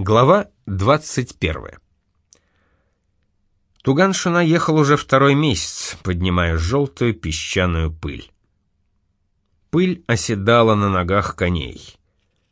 Глава 21. Туганшина ехал уже второй месяц, поднимая желтую песчаную пыль. Пыль оседала на ногах коней.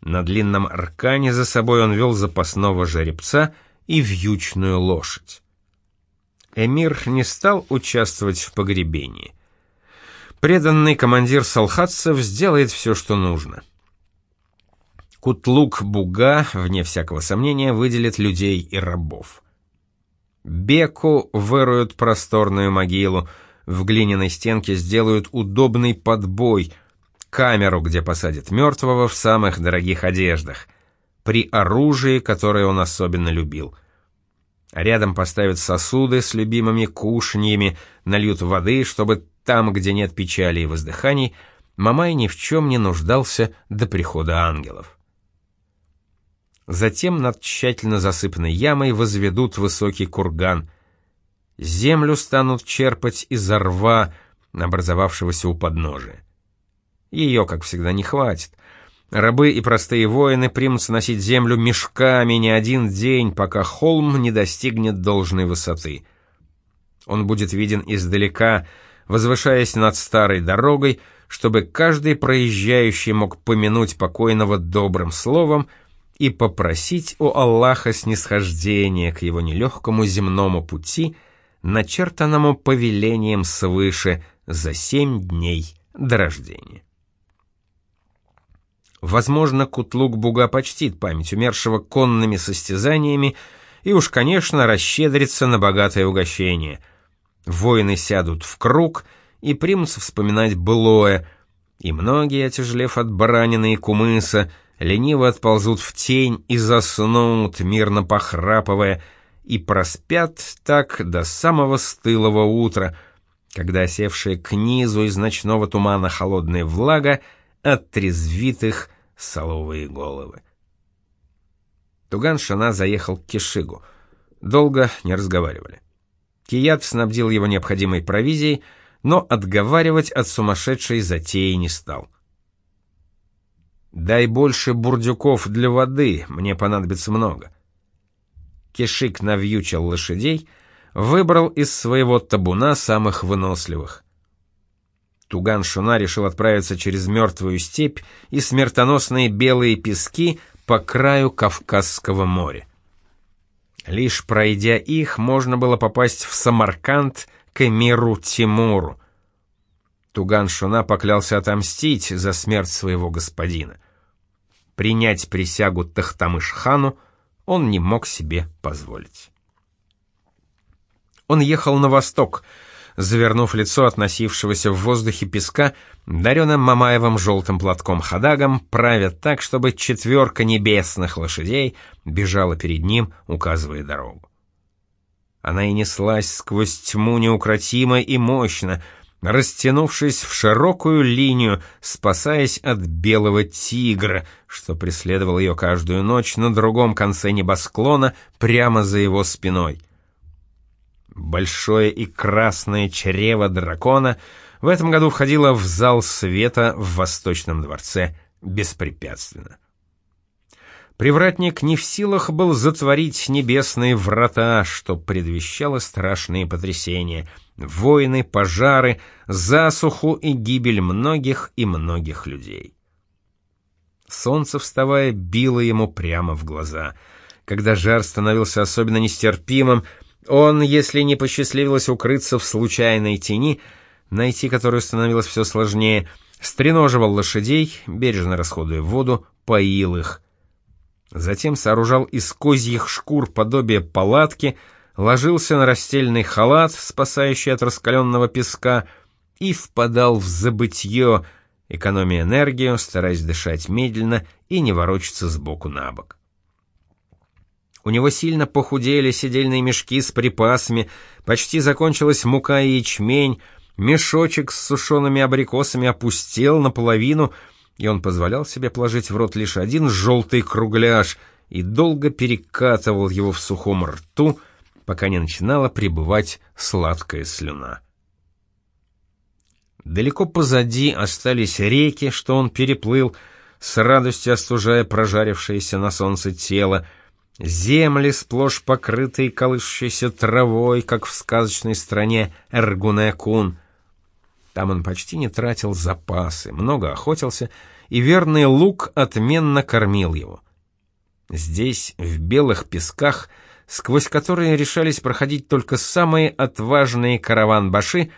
На длинном аркане за собой он вел запасного жеребца и вьючную лошадь. Эмир не стал участвовать в погребении. Преданный командир салхатцев сделает все, что нужно. Кутлук-Буга, вне всякого сомнения, выделит людей и рабов. Беку выруют просторную могилу, в глиняной стенке сделают удобный подбой, камеру, где посадят мертвого в самых дорогих одеждах, при оружии, которое он особенно любил. Рядом поставят сосуды с любимыми кушаньями, нальют воды, чтобы там, где нет печали и воздыханий, Мамай ни в чем не нуждался до прихода ангелов. Затем над тщательно засыпанной ямой возведут высокий курган. Землю станут черпать из рва, образовавшегося у подножия. Ее, как всегда, не хватит. Рабы и простые воины примутся носить землю мешками не один день, пока холм не достигнет должной высоты. Он будет виден издалека, возвышаясь над старой дорогой, чтобы каждый проезжающий мог помянуть покойного добрым словом — и попросить у Аллаха снисхождения к его нелегкому земному пути, начертанному повелением свыше за семь дней до рождения. Возможно, Кутлук-Буга почтит память умершего конными состязаниями и уж, конечно, расщедрится на богатое угощение. Воины сядут в круг и примутся вспоминать былое, и многие, отяжелев от баранины и кумыса, лениво отползут в тень и заснут, мирно похрапывая, и проспят так до самого стылого утра, когда осевшая к низу из ночного тумана холодная влага оттрезвит их соловые головы. Туган-Шана заехал к Кишигу. Долго не разговаривали. Кият снабдил его необходимой провизией, но отговаривать от сумасшедшей затеи не стал. Дай больше бурдюков для воды, мне понадобится много. Кишик навьючил лошадей, выбрал из своего табуна самых выносливых. Туган Шуна решил отправиться через мертвую степь и смертоносные белые пески по краю Кавказского моря. Лишь пройдя их, можно было попасть в Самарканд к эмиру Тимуру. Туган-Шуна поклялся отомстить за смерть своего господина. Принять присягу Тахтамыш-хану он не мог себе позволить. Он ехал на восток, завернув лицо от носившегося в воздухе песка дареным Мамаевым желтым платком ходагом, правя так, чтобы четверка небесных лошадей бежала перед ним, указывая дорогу. Она и неслась сквозь тьму неукротимо и мощно, растянувшись в широкую линию, спасаясь от белого тигра, что преследовал ее каждую ночь на другом конце небосклона, прямо за его спиной. Большое и красное чрево дракона в этом году входило в зал света в Восточном дворце беспрепятственно. Привратник не в силах был затворить небесные врата, что предвещало страшные потрясения — войны, пожары, засуху и гибель многих и многих людей. Солнце, вставая, било ему прямо в глаза. Когда жар становился особенно нестерпимым, он, если не посчастливилось укрыться в случайной тени, найти которую становилось все сложнее, стреноживал лошадей, бережно расходуя воду, поил их. Затем сооружал из козьих шкур подобие палатки — ложился на растельный халат, спасающий от раскаленного песка, и впадал в забытье, экономя энергию, стараясь дышать медленно и не ворочаться сбоку на бок. У него сильно похудели сидельные мешки с припасами, почти закончилась мука и ячмень, мешочек с сушеными абрикосами опустел наполовину, и он позволял себе положить в рот лишь один желтый кругляш и долго перекатывал его в сухом рту, пока не начинала прибывать сладкая слюна. Далеко позади остались реки, что он переплыл, с радостью остужая прожарившееся на солнце тело, земли, сплошь покрытые колышущейся травой, как в сказочной стране Эргунекун. Там он почти не тратил запасы, много охотился, и верный лук отменно кормил его. Здесь, в белых песках, сквозь которые решались проходить только самые отважные караван-баши,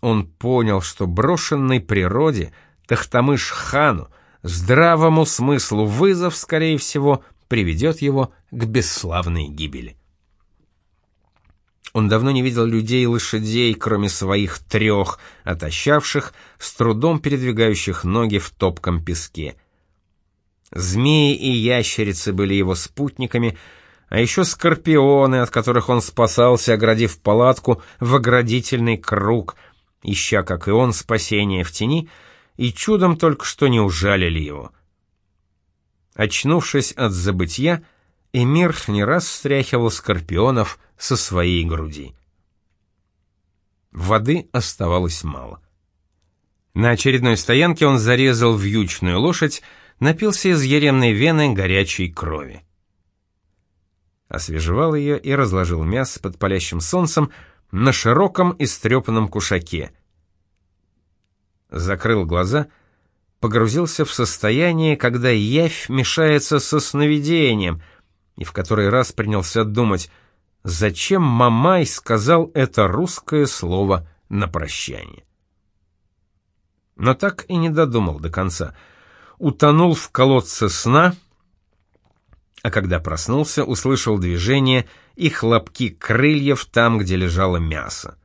он понял, что брошенной природе, Тахтамыш-хану, здравому смыслу вызов, скорее всего, приведет его к бесславной гибели. Он давно не видел людей и лошадей, кроме своих трех, отощавших, с трудом передвигающих ноги в топком песке. Змеи и ящерицы были его спутниками, а еще скорпионы, от которых он спасался, оградив палатку в оградительный круг, ища, как и он, спасения в тени, и чудом только что не ужалили его. Очнувшись от забытья, Эмир не раз встряхивал скорпионов со своей груди. Воды оставалось мало. На очередной стоянке он зарезал вьючную лошадь, напился из еремной вены горячей крови. Освежевал ее и разложил мясо под палящим солнцем на широком истрепанном кушаке. Закрыл глаза, погрузился в состояние, когда явь мешается со сновидением, и в который раз принялся думать, зачем Мамай сказал это русское слово на прощание. Но так и не додумал до конца — утонул в колодце сна, а когда проснулся, услышал движение и хлопки крыльев там, где лежало мясо.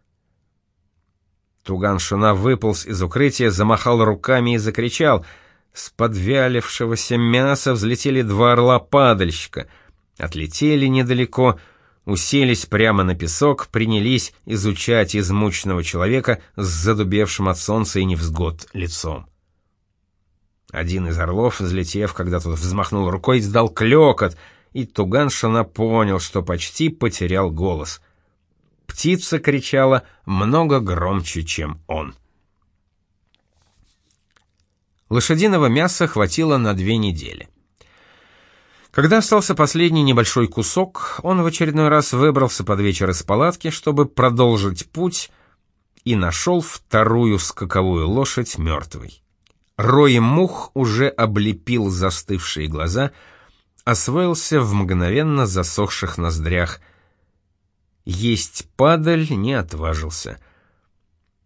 Туган-шуна выполз из укрытия, замахал руками и закричал. С подвялившегося мяса взлетели два орла-падальщика, отлетели недалеко, уселись прямо на песок, принялись изучать измученного человека с задубевшим от солнца и невзгод лицом. Один из орлов, взлетев, когда тот взмахнул рукой, издал клёкот, и Туган Шана понял, что почти потерял голос. Птица кричала много громче, чем он. Лошадиного мяса хватило на две недели. Когда остался последний небольшой кусок, он в очередной раз выбрался под вечер из палатки, чтобы продолжить путь, и нашел вторую скаковую лошадь мертвой. Рой мух уже облепил застывшие глаза, освоился в мгновенно засохших ноздрях. Есть падаль не отважился.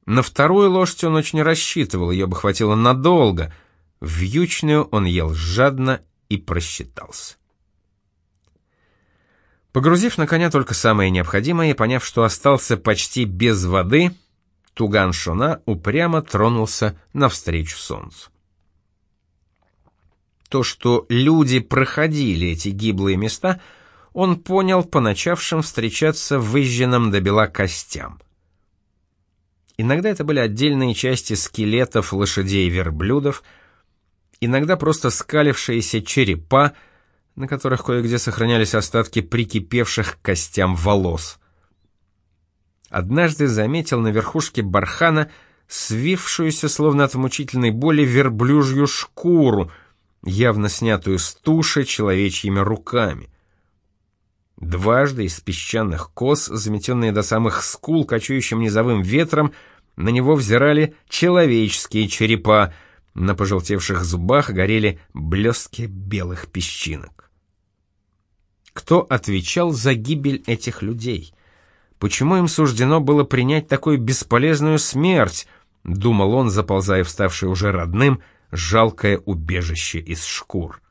На вторую лошадь он очень рассчитывал, ее бы хватило надолго. Вьючную он ел жадно и просчитался. Погрузив на коня только самое необходимое и поняв, что остался почти без воды, Туган-Шуна упрямо тронулся навстречу солнцу. То, что люди проходили эти гиблые места, он понял по начавшим встречаться выжженным до бела костям. Иногда это были отдельные части скелетов лошадей и верблюдов, иногда просто скалившиеся черепа, на которых кое-где сохранялись остатки прикипевших к костям волос однажды заметил на верхушке бархана свившуюся, словно от мучительной боли, верблюжью шкуру, явно снятую с туши человечьими руками. Дважды из песчаных кос, заметенные до самых скул кочующим низовым ветром, на него взирали человеческие черепа, на пожелтевших зубах горели блестки белых песчинок. Кто отвечал за гибель этих людей? Почему им суждено было принять такую бесполезную смерть? Думал он, заползая в ставший уже родным, жалкое убежище из шкур.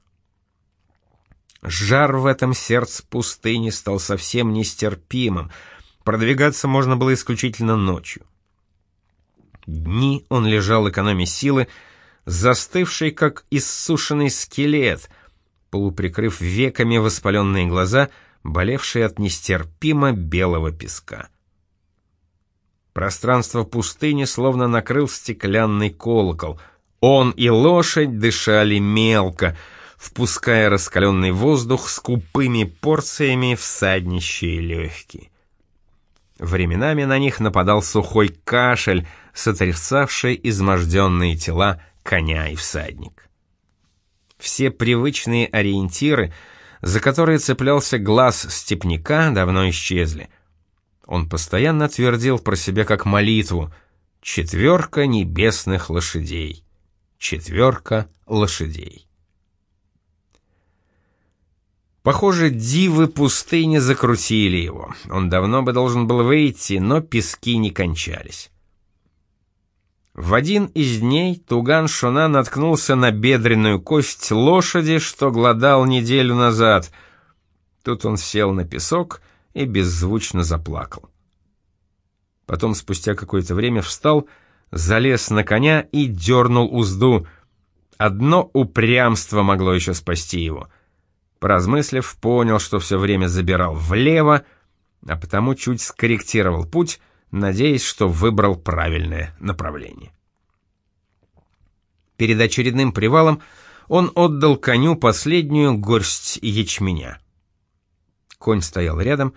Жар в этом сердце пустыни стал совсем нестерпимым. Продвигаться можно было исключительно ночью. Дни он лежал экономя силы, застывший, как иссушенный скелет, полуприкрыв веками воспаленные глаза — болевший от нестерпимо белого песка. Пространство пустыни словно накрыл стеклянный колокол. Он и лошадь дышали мелко, впуская раскаленный воздух скупыми порциями в саднищие легкие. Временами на них нападал сухой кашель, сотрясавший изможденные тела коня и всадник. Все привычные ориентиры — за которые цеплялся глаз степняка, давно исчезли. Он постоянно твердил про себя как молитву «Четверка небесных лошадей! Четверка лошадей!» Похоже, дивы пустыни закрутили его. Он давно бы должен был выйти, но пески не кончались. В один из дней Туган Шуна наткнулся на бедренную кость лошади, что глодал неделю назад. Тут он сел на песок и беззвучно заплакал. Потом спустя какое-то время встал, залез на коня и дернул узду. Одно упрямство могло еще спасти его. Поразмыслив, понял, что все время забирал влево, а потому чуть скорректировал путь — надеясь, что выбрал правильное направление. Перед очередным привалом он отдал коню последнюю горсть ячменя. Конь стоял рядом,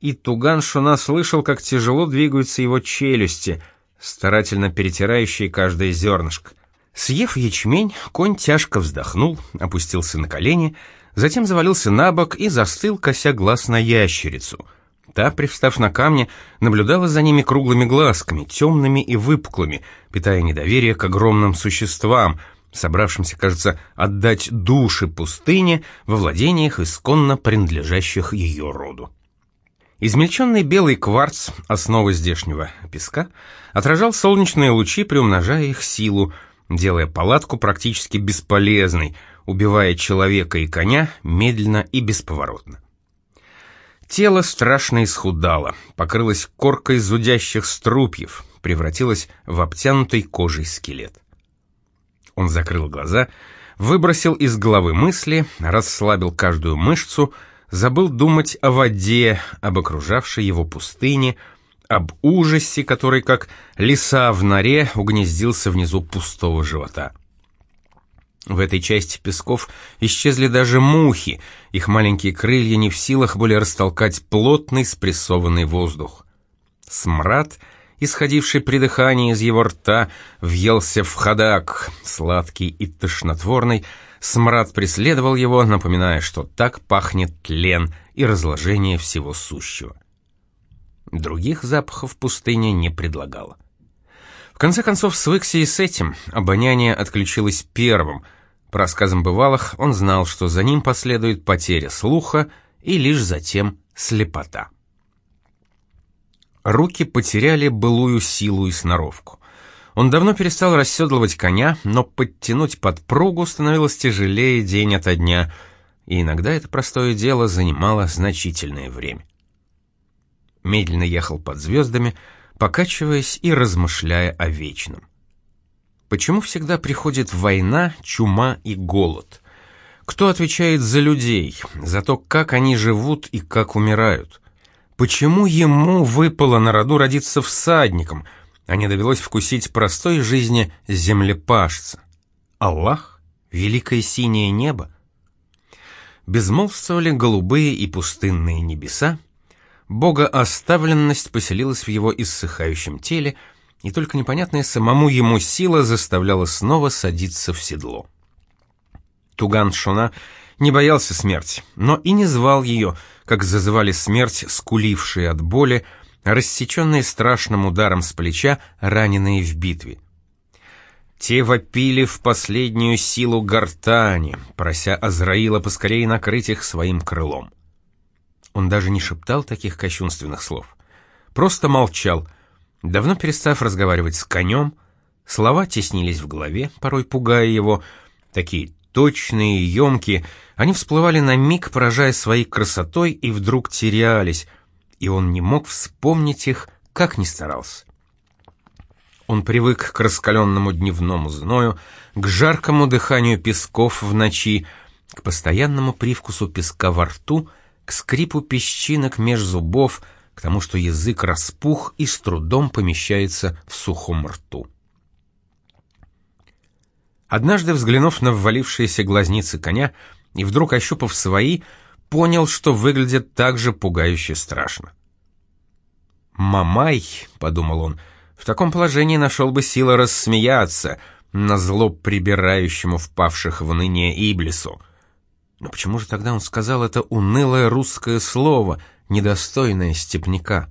и Туган Шуна слышал, как тяжело двигаются его челюсти, старательно перетирающие каждое зернышко. Съев ячмень, конь тяжко вздохнул, опустился на колени, затем завалился на бок и застыл, кося глаз на ящерицу — Та, привстав на камне, наблюдала за ними круглыми глазками, темными и выпуклыми, питая недоверие к огромным существам, собравшимся, кажется, отдать души пустыне во владениях исконно принадлежащих ее роду. Измельченный белый кварц, основа здешнего песка, отражал солнечные лучи, приумножая их силу, делая палатку практически бесполезной, убивая человека и коня медленно и бесповоротно. Тело страшно исхудало, покрылось коркой зудящих струпьев, превратилось в обтянутый кожей скелет. Он закрыл глаза, выбросил из головы мысли, расслабил каждую мышцу, забыл думать о воде, об окружавшей его пустыне, об ужасе, который, как лиса в норе, угнездился внизу пустого живота. В этой части песков исчезли даже мухи, их маленькие крылья не в силах были растолкать плотный спрессованный воздух. Смрад, исходивший при дыхании из его рта, въелся в ходак, сладкий и тошнотворный, смрад преследовал его, напоминая, что так пахнет тлен и разложение всего сущего. Других запахов пустыня не предлагала. В конце концов, свыкся и с этим, обоняние отключилось первым — по рассказам бывалых, он знал, что за ним последует потеря слуха и лишь затем слепота. Руки потеряли былую силу и сноровку. Он давно перестал расседлывать коня, но подтянуть подпругу становилось тяжелее день ото дня, и иногда это простое дело занимало значительное время. Медленно ехал под звездами, покачиваясь и размышляя о вечном. Почему всегда приходит война, чума и голод? Кто отвечает за людей, за то, как они живут и как умирают? Почему ему выпало на роду родиться всадником, а не довелось вкусить простой жизни землепашца? Аллах? Великое синее небо? Безмолвствовали голубые и пустынные небеса, богооставленность поселилась в его иссыхающем теле — и только непонятная самому ему сила заставляла снова садиться в седло. Туган Шуна не боялся смерти, но и не звал ее, как зазывали смерть, скулившие от боли, рассеченные страшным ударом с плеча, раненые в битве. Те вопили в последнюю силу гортани, прося Азраила поскорее накрыть их своим крылом. Он даже не шептал таких кощунственных слов. Просто молчал, Давно перестав разговаривать с конем, слова теснились в голове, порой пугая его, такие точные емкие, они всплывали на миг, поражая своей красотой, и вдруг терялись, и он не мог вспомнить их, как ни старался. Он привык к раскаленному дневному зною, к жаркому дыханию песков в ночи, к постоянному привкусу песка во рту, к скрипу песчинок меж зубов — к тому, что язык распух и с трудом помещается в сухом рту. Однажды, взглянув на ввалившиеся глазницы коня и вдруг ощупав свои, понял, что выглядит так же пугающе страшно. «Мамай», — подумал он, — «в таком положении нашел бы силы рассмеяться на зло прибирающему впавших в ныне Иблису. Но почему же тогда он сказал это унылое русское слово, недостойное степняка?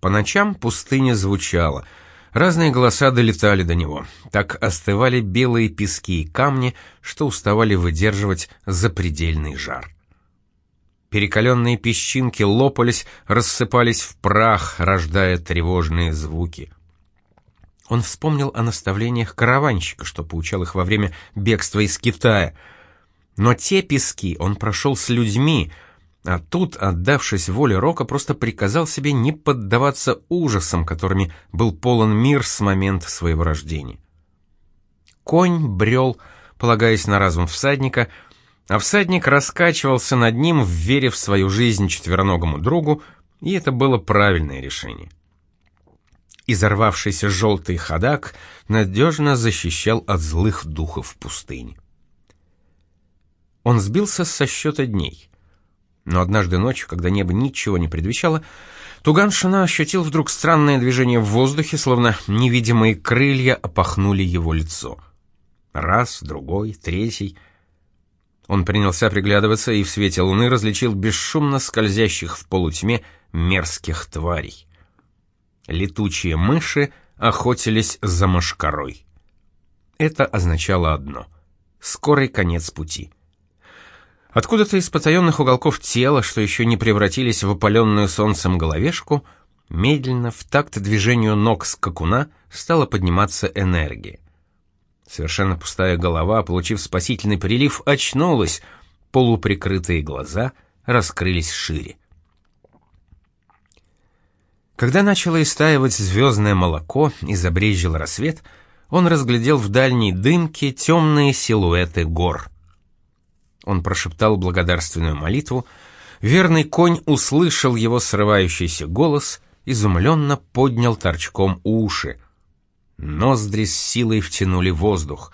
По ночам пустыня звучала. Разные голоса долетали до него. Так остывали белые пески и камни, что уставали выдерживать запредельный жар. Перекаленные песчинки лопались, рассыпались в прах, рождая тревожные звуки. Он вспомнил о наставлениях караванщика, что поучал их во время бегства из Китая. Но те пески он прошел с людьми, а тут, отдавшись воле Рока, просто приказал себе не поддаваться ужасам, которыми был полон мир с момента своего рождения. Конь брел, полагаясь на разум всадника, а всадник раскачивался над ним, верив в свою жизнь четвероногому другу, и это было правильное решение. Изорвавшийся желтый ходак надежно защищал от злых духов пустыни. Он сбился со счета дней. Но однажды ночью, когда небо ничего не предвещало, Туган-Шина ощутил вдруг странное движение в воздухе, словно невидимые крылья опахнули его лицо. Раз, другой, третий. Он принялся приглядываться и в свете луны различил бесшумно скользящих в полутьме мерзких тварей. Летучие мыши охотились за мошкарой. Это означало одно — скорый конец пути — Откуда-то из потаенных уголков тела, что еще не превратились в опаленную солнцем головешку, медленно, в такт движению ног скакуна, стала подниматься энергия. Совершенно пустая голова, получив спасительный прилив, очнулась, полуприкрытые глаза раскрылись шире. Когда начало истаивать звездное молоко и забрезжил рассвет, он разглядел в дальней дымке темные силуэты гор — он прошептал благодарственную молитву. Верный конь услышал его срывающийся голос, изумленно поднял торчком уши. Ноздри с силой втянули воздух.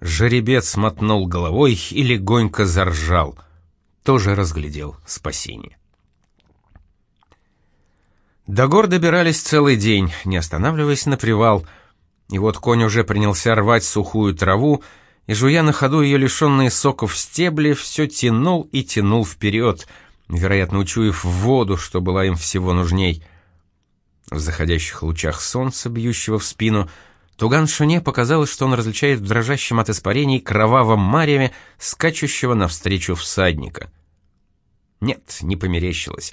Жеребец мотнул головой и легонько заржал. Тоже разглядел спасение. До гор добирались целый день, не останавливаясь на привал. И вот конь уже принялся рвать сухую траву, и, жуя на ходу ее лишенные соков стебли, все тянул и тянул вперед, вероятно, учуяв воду, что была им всего нужней. В заходящих лучах солнца, бьющего в спину, Туган Шуне показалось, что он различает в дрожащем от испарений кровавом мареве скачущего навстречу всадника. Нет, не померещилось.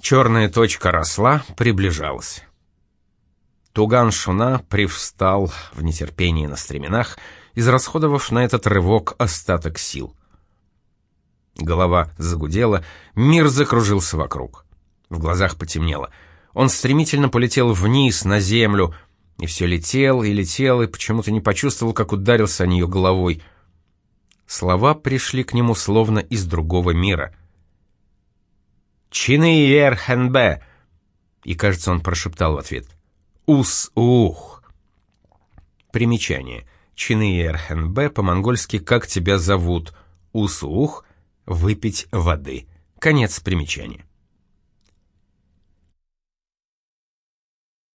Черная точка росла, приближалась. Туган Шуна привстал в нетерпении на стременах, израсходовав на этот рывок остаток сил. Голова загудела, мир закружился вокруг. В глазах потемнело. Он стремительно полетел вниз, на землю, и все летел и летел, и почему-то не почувствовал, как ударился о нее головой. Слова пришли к нему словно из другого мира. «Чины ерхенбе!» И, кажется, он прошептал в ответ. «Ус-ух!» Примечание — Чины РНБ по-монгольски «Как тебя зовут?» Усух – «Выпить воды». Конец примечания.